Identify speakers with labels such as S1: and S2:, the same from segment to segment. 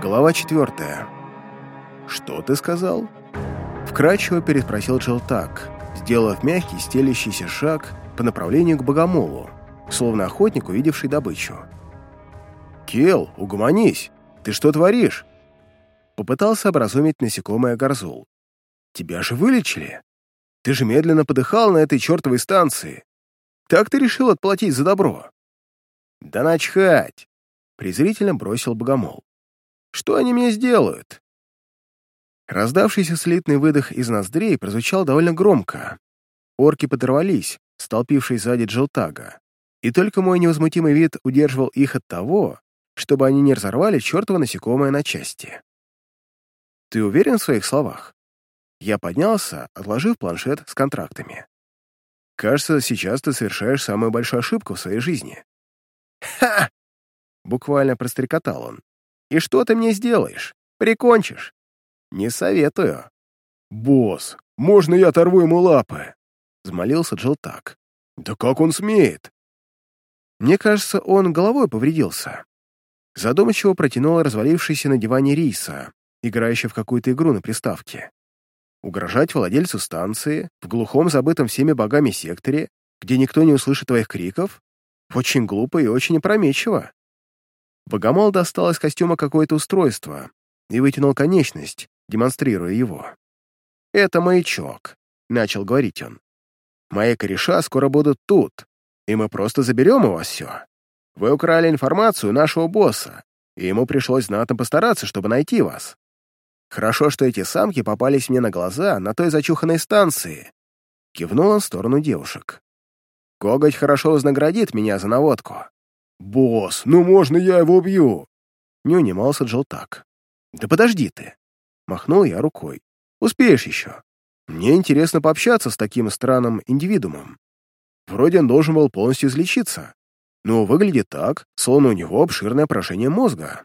S1: Глава четвертая. «Что ты сказал?» Вкрадчиво переспросил Джилтак, сделав мягкий, стелящийся шаг по направлению к богомолу, словно охотник, увидевший добычу. «Кел, угомонись! Ты что творишь?» Попытался образумить насекомое Горзул. «Тебя же вылечили! Ты же медленно подыхал на этой чертовой станции! Так ты решил отплатить за добро?» «Да начхать!» — презрительно бросил богомол. Что они мне сделают?» Раздавшийся слитный выдох из ноздрей прозвучал довольно громко. Орки подорвались, столпившись сзади Джилтага, и только мой невозмутимый вид удерживал их от того, чтобы они не разорвали чертово насекомое на части. «Ты уверен в своих словах?» Я поднялся, отложив планшет с контрактами. «Кажется, сейчас ты совершаешь самую большую ошибку в своей жизни». «Ха!» — буквально прострекотал он. И что ты мне сделаешь? Прикончишь? Не советую. Босс, можно я оторву ему лапы? Взмолился Джилтак. Да как он смеет? Мне кажется, он головой повредился. Задумчиво протянул развалившийся на диване Риса, играющий в какую-то игру на приставке. Угрожать владельцу станции в глухом забытом всеми богами секторе, где никто не услышит твоих криков, очень глупо и очень опрометчиво. Богомол достал из костюма какое-то устройство и вытянул конечность, демонстрируя его. «Это маячок», — начал говорить он. «Мои кореша скоро будут тут, и мы просто заберем у вас все. Вы украли информацию нашего босса, и ему пришлось знатно постараться, чтобы найти вас. Хорошо, что эти самки попались мне на глаза на той зачуханной станции». Кивнул он в сторону девушек. «Коготь хорошо вознаградит меня за наводку. «Босс, ну можно я его убью?» Не унимался Джилтак. «Да подожди ты!» Махнул я рукой. «Успеешь еще. Мне интересно пообщаться с таким странным индивидуумом. Вроде он должен был полностью излечиться, но выглядит так, словно у него обширное поражение мозга».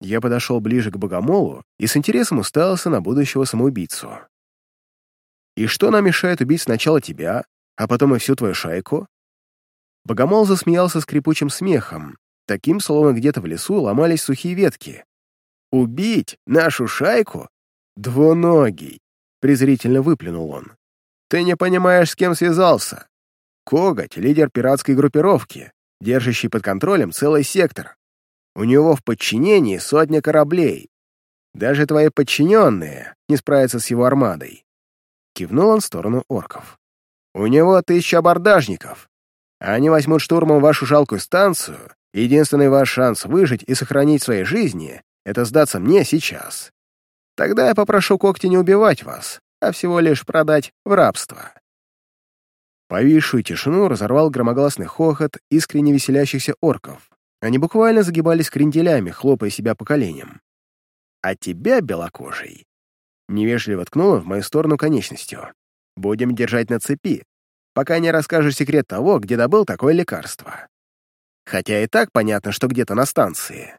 S1: Я подошел ближе к богомолу и с интересом уставился на будущего самоубийцу. «И что нам мешает убить сначала тебя, а потом и всю твою шайку?» Богомол засмеялся скрипучим смехом, таким, словно где-то в лесу ломались сухие ветки. «Убить нашу шайку? Двуногий!» — презрительно выплюнул он. «Ты не понимаешь, с кем связался. Коготь — лидер пиратской группировки, держащий под контролем целый сектор. У него в подчинении сотня кораблей. Даже твои подчиненные не справятся с его армадой». Кивнул он в сторону орков. «У него тысяча абордажников, они возьмут штурмом вашу жалкую станцию, единственный ваш шанс выжить и сохранить свои жизни — это сдаться мне сейчас. Тогда я попрошу когти не убивать вас, а всего лишь продать в рабство». Повисшую тишину разорвал громогласный хохот искренне веселящихся орков. Они буквально загибались кренделями, хлопая себя по коленям. «А тебя, белокожий!» Невежливо ткнула в мою сторону конечностью. «Будем держать на цепи, пока не расскажешь секрет того, где добыл такое лекарство. Хотя и так понятно, что где-то на станции.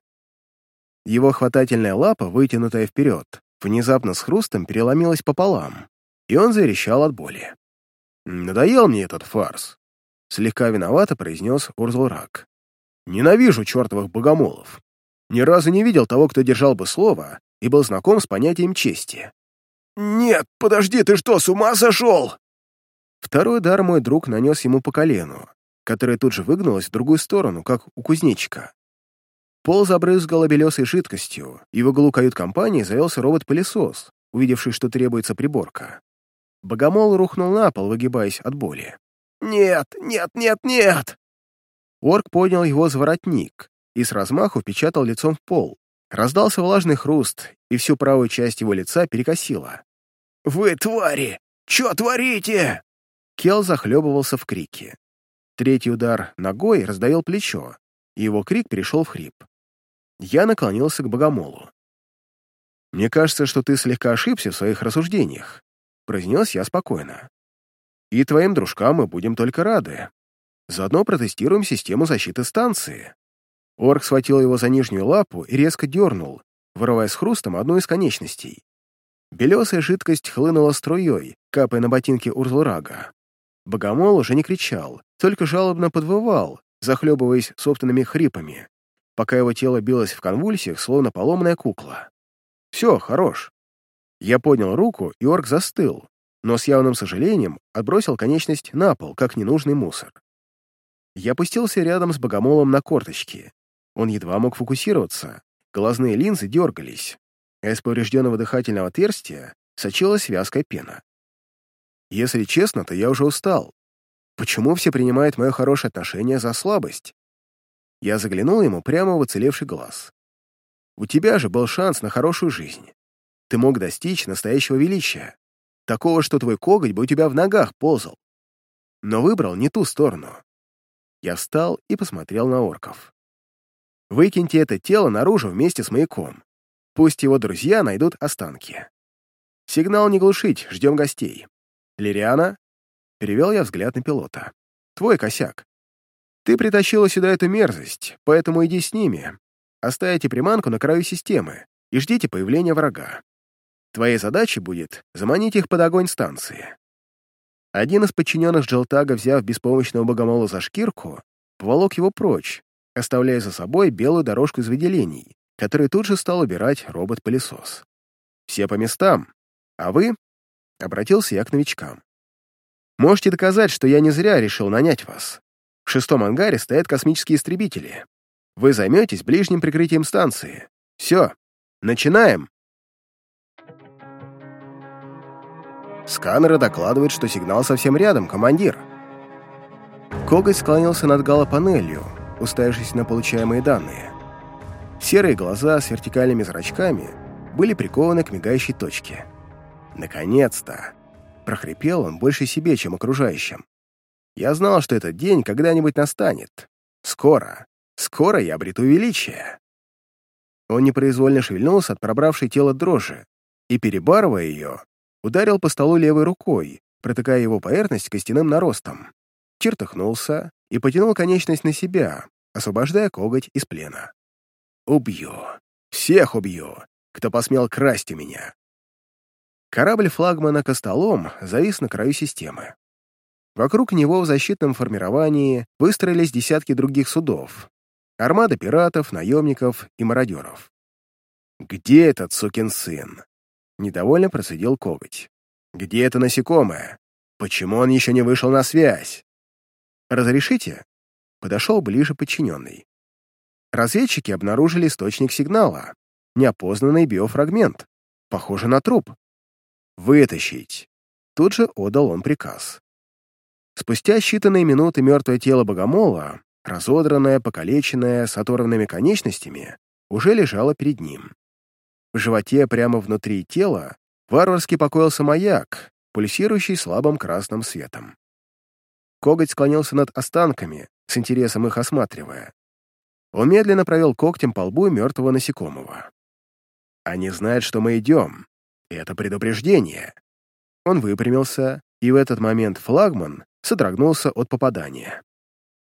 S1: Его хватательная лапа, вытянутая вперед, внезапно с хрустом переломилась пополам, и он заверещал от боли. «Надоел мне этот фарс», — слегка виновато произнес Урзлрак. «Ненавижу чертовых богомолов. Ни разу не видел того, кто держал бы слово и был знаком с понятием чести». «Нет, подожди, ты что, с ума сошел?» Второй удар мой друг нанес ему по колену, которое тут же выгнулось в другую сторону, как у кузнечика. Пол забрызгало белесой жидкостью, и в углу кают-компании завелся робот-пылесос, увидевший, что требуется приборка. Богомол рухнул на пол, выгибаясь от боли. «Нет, нет, нет, нет!» Орк поднял его за воротник и с размаху впечатал лицом в пол. Раздался влажный хруст, и всю правую часть его лица перекосило. «Вы, твари! Чё творите?» Кел захлебывался в крике. Третий удар ногой раздавил плечо, и его крик перешел в хрип. Я наклонился к богомолу. «Мне кажется, что ты слегка ошибся в своих рассуждениях», — произнес я спокойно. «И твоим дружкам мы будем только рады. Заодно протестируем систему защиты станции». Орк схватил его за нижнюю лапу и резко дернул, вырывая с хрустом одну из конечностей. Белесая жидкость хлынула струей, капая на ботинки Урзлурага. Богомол уже не кричал, только жалобно подвывал, захлебываясь собственными хрипами. пока его тело билось в конвульсиях, словно поломанная кукла. «Все, хорош». Я поднял руку, и орк застыл, но с явным сожалением отбросил конечность на пол, как ненужный мусор. Я опустился рядом с богомолом на корточки. Он едва мог фокусироваться, глазные линзы дергались, а из поврежденного дыхательного отверстия сочилась вязкая пена. Если честно, то я уже устал. Почему все принимают мое хорошее отношение за слабость? Я заглянул ему прямо в уцелевший глаз. У тебя же был шанс на хорошую жизнь. Ты мог достичь настоящего величия. Такого, что твой коготь бы у тебя в ногах ползал. Но выбрал не ту сторону. Я встал и посмотрел на орков. Выкиньте это тело наружу вместе с маяком. Пусть его друзья найдут останки. Сигнал не глушить, ждем гостей. Лириана? Перевел я взгляд на пилота. Твой косяк. Ты притащила сюда эту мерзость, поэтому иди с ними. Оставите приманку на краю системы и ждите появления врага. Твоей задачей будет заманить их под огонь станции. Один из подчиненных Джелтага, взяв беспомощного богомола за шкирку, поволок его прочь, оставляя за собой белую дорожку из выделений, которую тут же стал убирать робот-пылесос. «Все по местам, а вы?» — обратился я к новичкам. «Можете доказать, что я не зря решил нанять вас. В шестом ангаре стоят космические истребители. Вы займетесь ближним прикрытием станции. Все, начинаем!» Сканеры докладывают, что сигнал совсем рядом, командир. Коготь склонился над галопанелью, уставившись на получаемые данные. Серые глаза с вертикальными зрачками были прикованы к мигающей точке. «Наконец-то!» — прохрипел он больше себе, чем окружающим. «Я знал, что этот день когда-нибудь настанет. Скоро, скоро я обрету величие!» Он непроизвольно шевельнулся от пробравшей тело дрожи и, перебарывая ее, ударил по столу левой рукой, протыкая его поверхность костяным наростом. Чертыхнулся и потянул конечность на себя, освобождая коготь из плена. «Убью! Всех убью! Кто посмел красть у меня!» Корабль флагмана «Костолом» завис на краю системы. Вокруг него в защитном формировании выстроились десятки других судов, армада пиратов, наемников и мародеров. «Где этот сукин сын?» Недовольно процедил коготь. «Где это насекомое? Почему он еще не вышел на связь?» «Разрешите?» Подошел ближе подчиненный. Разведчики обнаружили источник сигнала. Неопознанный биофрагмент. Похоже на труп. «Вытащить!» Тут же отдал он приказ. Спустя считанные минуты мертвое тело богомола, разодранное, покалеченное, с оторванными конечностями, уже лежало перед ним. В животе, прямо внутри тела, варварски покоился маяк, пульсирующий слабым красным светом. Коготь склонился над останками, с интересом их осматривая. Он медленно провел когтем по лбу мертвого насекомого. «Они знают, что мы идем. Это предупреждение». Он выпрямился, и в этот момент флагман содрогнулся от попадания.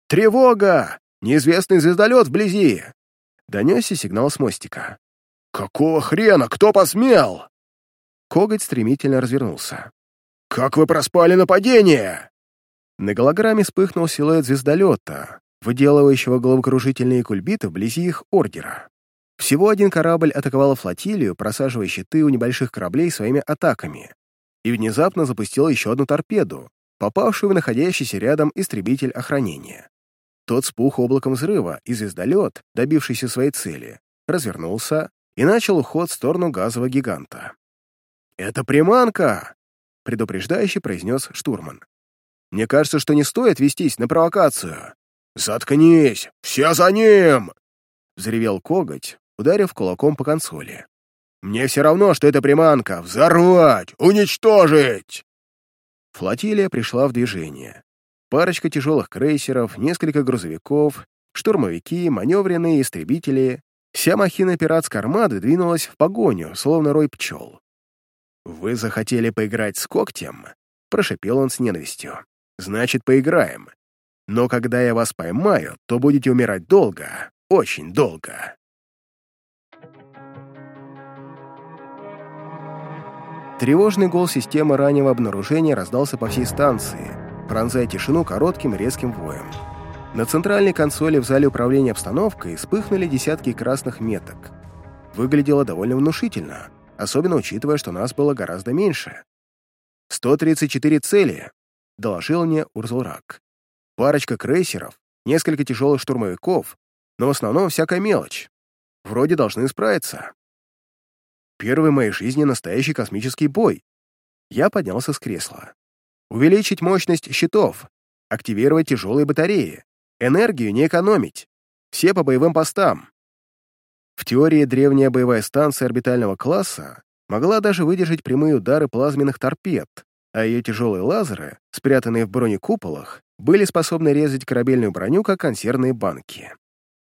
S1: «Тревога! Неизвестный звездолет вблизи!» Донесся сигнал с мостика. «Какого хрена? Кто посмел?» Коготь стремительно развернулся. «Как вы проспали нападение?» На голограмме вспыхнул силуэт звездолета, выделывающего головокружительные кульбиты вблизи их ордера. Всего один корабль атаковал флотилию, просаживая щиты у небольших кораблей своими атаками, и внезапно запустил еще одну торпеду, попавшую в находящийся рядом истребитель охранения. Тот спух облаком взрыва, и звездолет, добившийся своей цели, развернулся и начал уход в сторону газового гиганта. «Это приманка!» — предупреждающе произнес штурман. «Мне кажется, что не стоит вестись на провокацию». «Заткнись! Все за ним!» — взревел коготь, ударив кулаком по консоли. «Мне все равно, что это приманка! Взорвать! Уничтожить!» Флотилия пришла в движение. Парочка тяжелых крейсеров, несколько грузовиков, штурмовики, маневренные истребители, Вся махина пиратской армады двинулась в погоню, словно рой пчел. «Вы захотели поиграть с когтем?» — прошепел он с ненавистью. «Значит, поиграем. Но когда я вас поймаю, то будете умирать долго, очень долго». Тревожный гол системы раннего обнаружения раздался по всей станции, пронзая тишину коротким резким воем. На центральной консоли в зале управления обстановкой вспыхнули десятки красных меток. Выглядело довольно внушительно, особенно учитывая, что нас было гораздо меньше. «134 цели», — доложил мне Урзулрак. «Парочка крейсеров, несколько тяжелых штурмовиков, но в основном всякая мелочь. Вроде должны справиться». Первый в моей жизни настоящий космический бой. Я поднялся с кресла. Увеличить мощность щитов, активировать тяжелые батареи, энергию не экономить. Все по боевым постам. В теории древняя боевая станция орбитального класса могла даже выдержать прямые удары плазменных торпед, а ее тяжелые лазеры, спрятанные в бронекуполах, были способны резать корабельную броню, как консервные банки.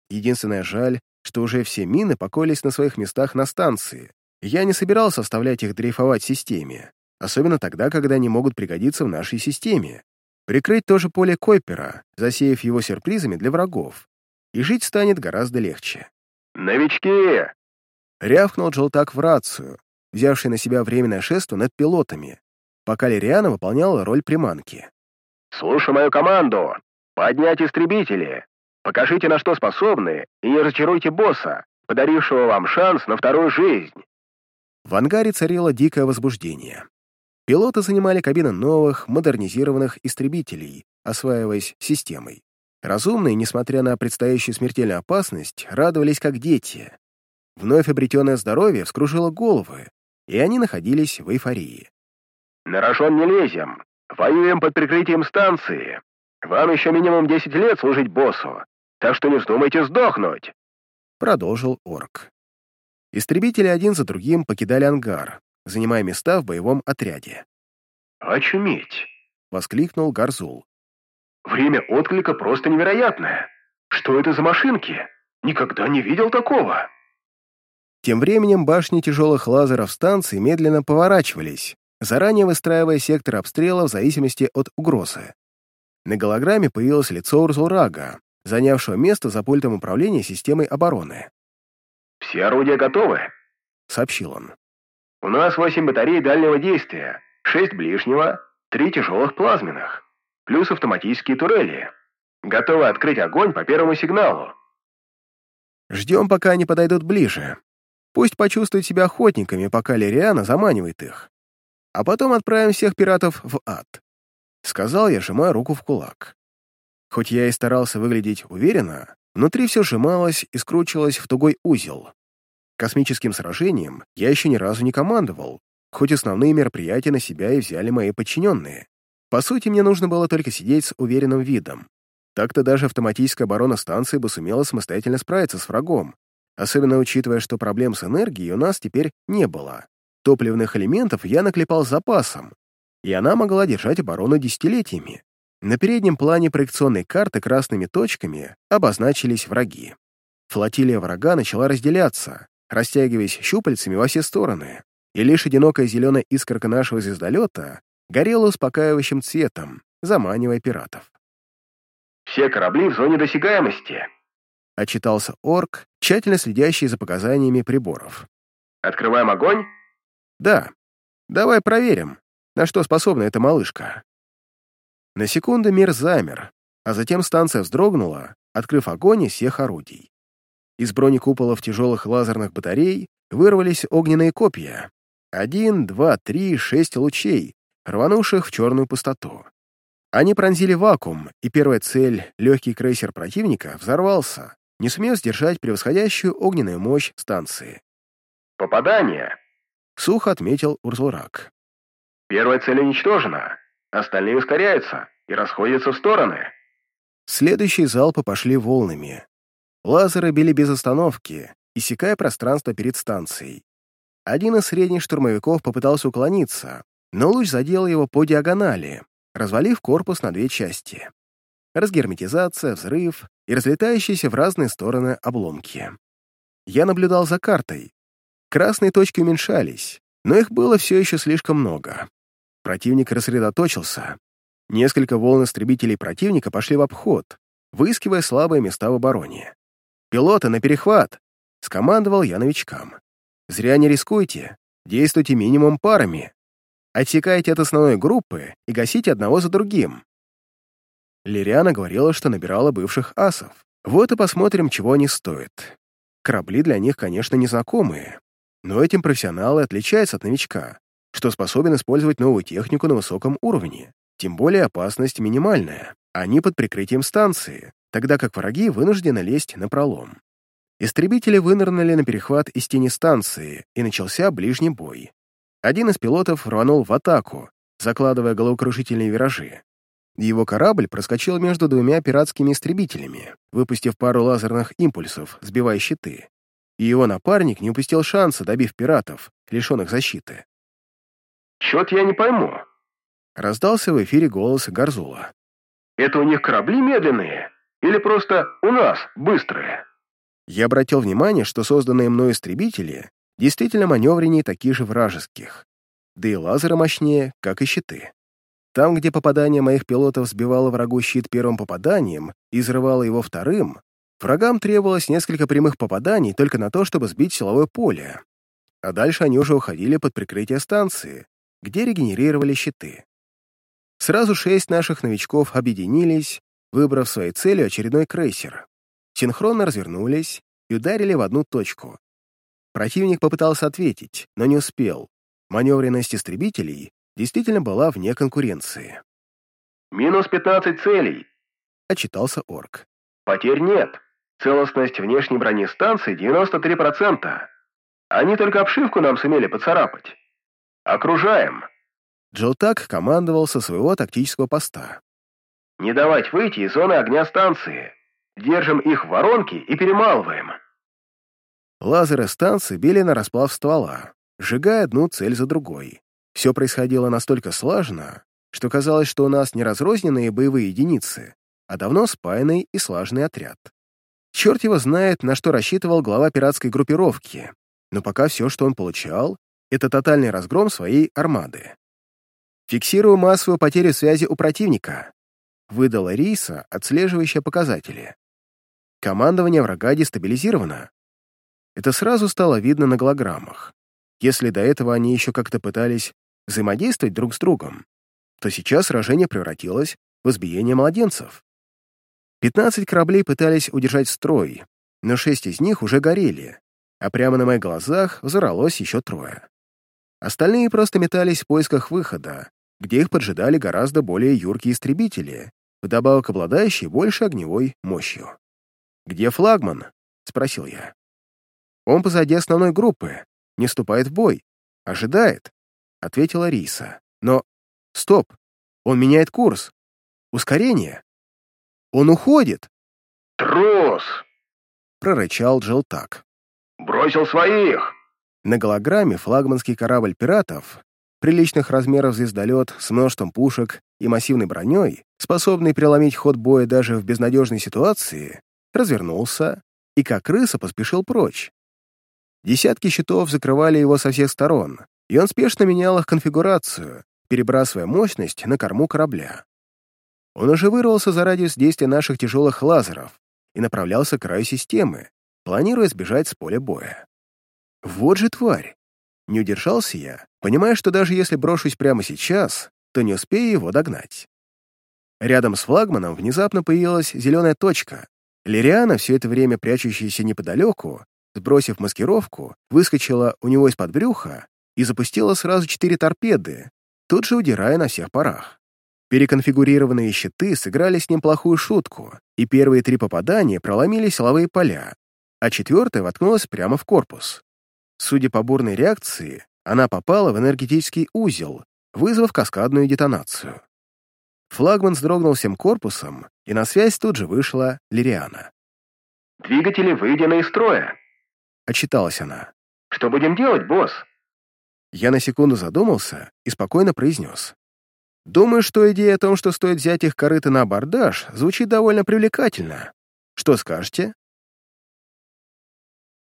S1: Единственное жаль, что уже все мины покоились на своих местах на станции, я не собирался оставлять их дрейфовать в системе, особенно тогда, когда они могут пригодиться в нашей системе. Прикрыть тоже поле Койпера, засеяв его сюрпризами для врагов. И жить станет гораздо легче.
S2: «Новички!»
S1: Рявкнул Джолтак в рацию, взявший на себя временное шество над пилотами, пока Лириана выполняла роль приманки.
S2: «Слушай мою команду! Поднять истребители! Покажите, на что способны, и не разочаруйте босса, подарившего вам шанс на вторую жизнь!»
S1: В ангаре царило дикое возбуждение. Пилоты занимали кабины новых, модернизированных истребителей, осваиваясь системой. Разумные, несмотря на предстоящую смертельную опасность, радовались как дети. Вновь обретенное здоровье вскружило головы, и они находились в эйфории.
S2: «На рожон не лезем. Воюем под прикрытием станции. Вам еще минимум 10 лет служить боссу, так что не вздумайте сдохнуть!»
S1: Продолжил орк. Истребители один за другим покидали ангар, занимая места в боевом отряде.
S2: «Очуметь!»
S1: — воскликнул Гарзул.
S2: «Время отклика просто невероятное! Что это за машинки? Никогда не видел такого!»
S1: Тем временем башни тяжелых лазеров станции медленно поворачивались, заранее выстраивая сектор обстрела в зависимости от угрозы. На голограмме появилось лицо Урзурага, занявшего место за пультом управления системой обороны.
S2: «Все орудия готовы», —
S1: сообщил он.
S2: «У нас восемь батарей дальнего действия, шесть ближнего, три тяжелых плазменных, плюс автоматические турели. Готовы открыть огонь по первому сигналу».
S1: «Ждем, пока они подойдут ближе. Пусть почувствуют себя охотниками, пока Лириана заманивает их. А потом отправим всех пиратов в ад», — сказал я, сжимая руку в кулак. Хоть я и старался выглядеть уверенно, Внутри все сжималось и скручивалось в тугой узел. Космическим сражением я еще ни разу не командовал, хоть основные мероприятия на себя и взяли мои подчиненные. По сути, мне нужно было только сидеть с уверенным видом. Так-то даже автоматическая оборона станции бы сумела самостоятельно справиться с врагом, особенно учитывая, что проблем с энергией у нас теперь не было. Топливных элементов я наклепал с запасом, и она могла держать оборону десятилетиями. На переднем плане проекционной карты красными точками обозначились враги. Флотилия врага начала разделяться, растягиваясь щупальцами во все стороны, и лишь одинокая зеленая искорка нашего звездолета горела успокаивающим цветом, заманивая пиратов.
S2: «Все корабли в зоне досягаемости», —
S1: отчитался орк, тщательно следящий за показаниями приборов.
S2: «Открываем огонь?»
S1: «Да. Давай проверим, на что способна эта малышка». На секунду мир замер, а затем станция вздрогнула, открыв огонь из всех орудий. Из бронекуполов тяжелых лазерных батарей вырвались огненные копья. Один, два, три, шесть лучей, рванувших в черную пустоту. Они пронзили вакуум, и первая цель, легкий крейсер противника, взорвался, не сумев сдержать превосходящую огненную мощь станции.
S2: «Попадание!»
S1: — сухо отметил Урзурак.
S2: «Первая цель уничтожена. Остальные ускоряются и расходятся в стороны.
S1: Следующие залпы пошли волнами. Лазеры били без остановки, иссякая пространство перед станцией. Один из средних штурмовиков попытался уклониться, но луч задел его по диагонали, развалив корпус на две части. Разгерметизация, взрыв и разлетающиеся в разные стороны обломки. Я наблюдал за картой. Красные точки уменьшались, но их было все еще слишком много. Противник рассредоточился. Несколько волн истребителей противника пошли в обход, выискивая слабые места в обороне. «Пилоты, на перехват!» — скомандовал я новичкам. «Зря не рискуйте, действуйте минимум парами. Отсекайте от основной группы и гасите одного за другим. Лириана говорила, что набирала бывших асов. Вот и посмотрим, чего они стоят. Корабли для них, конечно, незнакомые, но этим профессионалы отличаются от новичка, что способен использовать новую технику на высоком уровне. Тем более опасность минимальная. Они под прикрытием станции, тогда как враги вынуждены лезть на пролом. Истребители вынырнули на перехват из тени станции, и начался ближний бой. Один из пилотов рванул в атаку, закладывая головокрушительные виражи. Его корабль проскочил между двумя пиратскими истребителями, выпустив пару лазерных импульсов, сбивая щиты и его напарник не упустил шанса, добив пиратов, лишенных защиты.
S2: «Чё-то я не пойму», —
S1: раздался в эфире голос Гарзула.
S2: «Это у них корабли медленные? Или просто у нас быстрые?»
S1: Я обратил внимание, что созданные мной истребители действительно маневреннее таких же вражеских, да и лазеры мощнее, как и щиты. Там, где попадание моих пилотов сбивало врагу щит первым попаданием и взрывало его вторым, Врагам требовалось несколько прямых попаданий только на то, чтобы сбить силовое поле, а дальше они уже уходили под прикрытие станции, где регенерировали щиты. Сразу шесть наших новичков объединились, выбрав своей целью очередной крейсер. Синхронно развернулись и ударили в одну точку. Противник попытался ответить, но не успел. Маневренность истребителей действительно была вне конкуренции.
S2: «Минус 15 целей», —
S1: отчитался орк.
S2: «Потерь нет». Целостность внешней брони станции 93%. Они только обшивку нам сумели поцарапать. Окружаем.
S1: Джилтак командовал со своего тактического поста.
S2: Не давать выйти из зоны огня станции. Держим их в воронке и перемалываем.
S1: Лазеры станции били на расплав ствола, сжигая одну цель за другой. Все происходило настолько слаженно, что казалось, что у нас не разрозненные боевые единицы, а давно спаянный и слаженный отряд. Черт его знает, на что рассчитывал глава пиратской группировки, но пока все, что он получал, это тотальный разгром своей армады. «Фиксирую массовую потерю связи у противника», выдала Риса, отслеживающая показатели. Командование врага дестабилизировано. Это сразу стало видно на голограммах. Если до этого они еще как-то пытались взаимодействовать друг с другом, то сейчас сражение превратилось в избиение младенцев. Пятнадцать кораблей пытались удержать строй, но шесть из них уже горели, а прямо на моих глазах взорвалось еще трое. Остальные просто метались в поисках выхода, где их поджидали гораздо более юркие истребители, вдобавок обладающие больше огневой мощью. «Где флагман?» — спросил я. «Он позади основной группы, не вступает в бой, ожидает», — ответила Риса. «Но... Стоп! Он меняет курс! Ускорение!» Он уходит!»
S2: «Трус!»
S1: — прорычал Джилтак.
S2: «Бросил своих!»
S1: На голограмме флагманский корабль пиратов, приличных размеров звездолет с множеством пушек и массивной броней, способный преломить ход боя даже в безнадежной ситуации, развернулся и как крыса поспешил прочь. Десятки щитов закрывали его со всех сторон, и он спешно менял их конфигурацию, перебрасывая мощность на корму корабля. Он уже вырвался за радиус действия наших тяжелых лазеров и направлялся к краю системы, планируя сбежать с поля боя. Вот же тварь! Не удержался я, понимая, что даже если брошусь прямо сейчас, то не успею его догнать. Рядом с флагманом внезапно появилась зеленая точка. Лириана, все это время прячущаяся неподалеку, сбросив маскировку, выскочила у него из-под брюха и запустила сразу четыре торпеды, тут же удирая на всех парах. Переконфигурированные щиты сыграли с ним плохую шутку, и первые три попадания проломили силовые поля, а четвертое воткнулось прямо в корпус. Судя по бурной реакции, она попала в энергетический узел, вызвав каскадную детонацию. Флагман сдрогнул всем корпусом, и на связь тут же вышла Лириана.
S2: «Двигатели выведены из строя», —
S1: отчиталась она.
S2: «Что будем делать, босс?»
S1: Я на секунду задумался и спокойно произнес. Думаю, что идея о том, что стоит взять их корыто на абордаж, звучит довольно привлекательно. Что скажете?